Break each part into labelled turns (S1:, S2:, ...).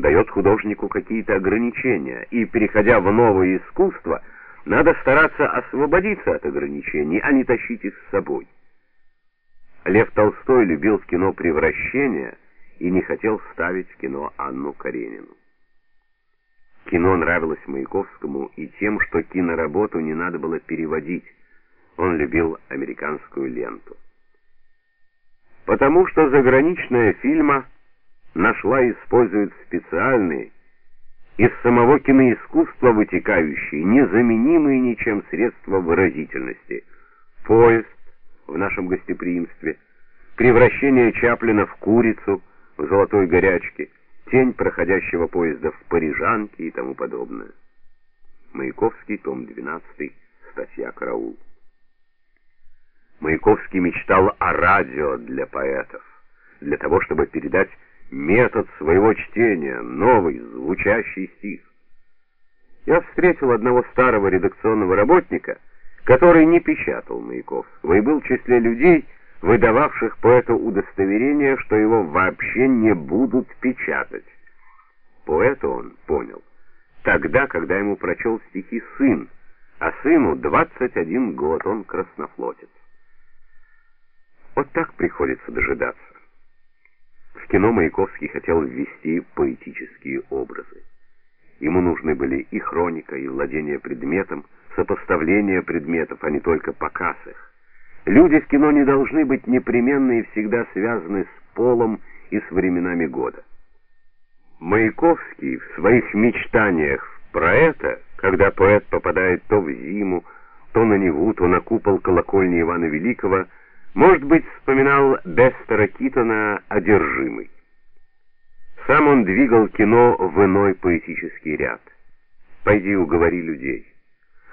S1: дает художнику какие-то ограничения, и переходя в новое искусство, надо стараться освободиться от ограничений, а не тащить их с собой. Лев Толстой любил в кино превращения и не хотел ставить в кино Анну Каренину. Кино нравилось Маяковскому и тем, что киноработу не надо было переводить. Он любил американскую ленту. Потому что заграничная фильма нашла и использует специальные, из самого киноискусства вытекающие, незаменимые ничем средства выразительности. Поезд в нашем гостеприимстве, превращение Чаплина в курицу в золотой горячке, тень проходящего поезда в Парижанке и тому подобное. Маяковский, том 12, статья «Караул». Маяковский мечтал о радио для поэтов, для того, чтобы передать метод своего чтения, новый, звучащий стих. Я встретил одного старого редакционного работника, который не печатал Маяковского и был в числе людей, выдававших поэту удостоверение, что его вообще не будут печатать. Поэта он понял тогда, когда ему прочел стихи сын, а сыну 21 год, он краснофлотец. Вот так приходится дожидаться. Кино Маяковский хотел ввести поэтические образы. Ему нужны были и хроника, и владение предметом, сопоставление предметов, а не только показ их. Люди в кино не должны быть непременно и всегда связаны с полом и с временами года. Маяковский в своих мечтаниях про это, когда поэт попадает то в зиму, то на Неву, то на купол колокольни Ивана Великого, может быть, вспоминал Бестера Китона «Одержимый». Сам он двигал кино в иной поэтический ряд. «Пойди уговори людей».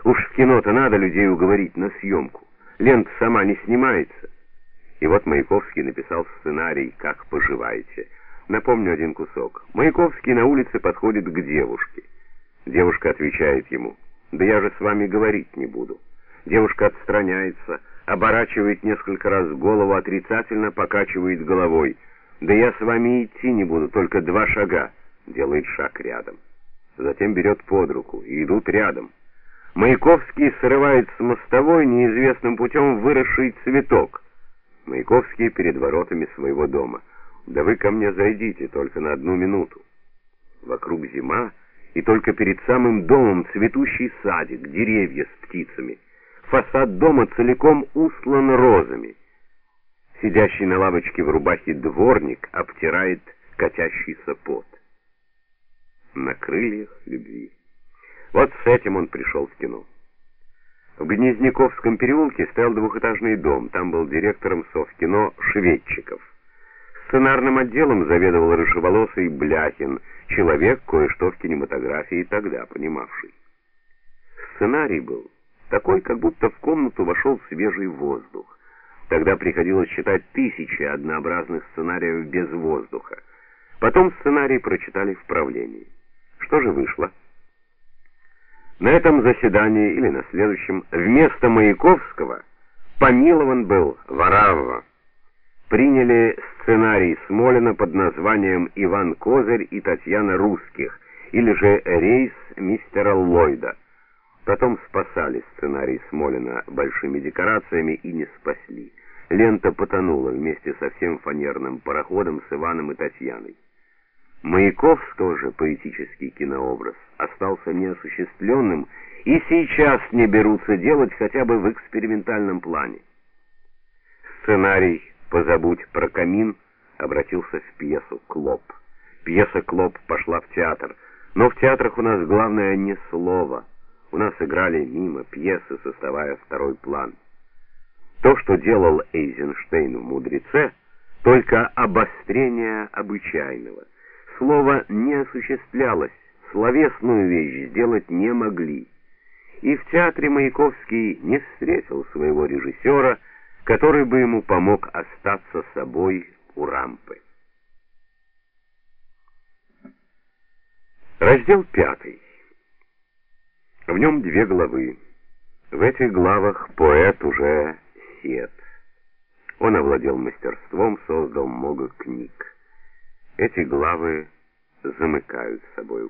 S1: Уж в кино-то надо людей уговорить на съемку. Лента сама не снимается. И вот Маяковский написал сценарий «Как поживаете». Напомню один кусок. Маяковский на улице подходит к девушке. Девушка отвечает ему, «Да я же с вами говорить не буду». Девушка отстраняется, оборачивает несколько раз голову, отрицательно покачивает головой. «Да я с вами идти не буду, только два шага», делает шаг рядом. Затем берет под руку, и идут рядом. Маяковский срывает с мостовой неизвестным путем выросший цветок. Маяковский перед воротами своего дома. «Да вы ко мне зайдите только на одну минуту». Вокруг зима, и только перед самым домом цветущий садик, деревья с птицами — Фасад дома целиком услан розами. Сидящий на лавочке в рубахе дворник обтирает катящийся пот. На крыльях любви. Вот с этим он пришел в кино. В Гнезняковском переулке стоял двухэтажный дом. Там был директором Совкино Шведчиков. Сценарным отделом заведовал рыжеволосый Бляхин, человек, кое-что в кинематографии тогда понимавший. Сценарий был такой, как будто в комнату вошел свежий воздух. Тогда приходилось читать тысячи однообразных сценариев без воздуха. Потом сценарий прочитали в правлении. Что же вышло? На этом заседании или на следующем вместо Маяковского помилован был Варавва. Приняли сценарий Смолина под названием «Иван Козырь и Татьяна Русских» или же «Рейс мистера Ллойда». Потом спасали сценарий Смолина большими декорациями и не спасли. Лента потонула вместе со всем фанерным пароходом с Иваном и Татьяной. Маяков тоже поэтический кинообраз остался неосуществленным и сейчас не берутся делать хотя бы в экспериментальном плане. Сценарий «Позабудь про камин» обратился в пьесу «Клоп». Пьеса «Клоп» пошла в театр, но в театрах у нас главное не слово – у нас играли мимо пьесы, составая второй план. То, что делал Эйзенштейн в «Мудреце», только обострение обычайного. Слово не осуществлялось, словесную вещь сделать не могли. И в театре Маяковский не встретил своего режиссера, который бы ему помог остаться собой у рампы. Раздел пятый. В нем две главы. В этих главах поэт уже сед. Он овладел мастерством, создал много книг. Эти главы замыкают собою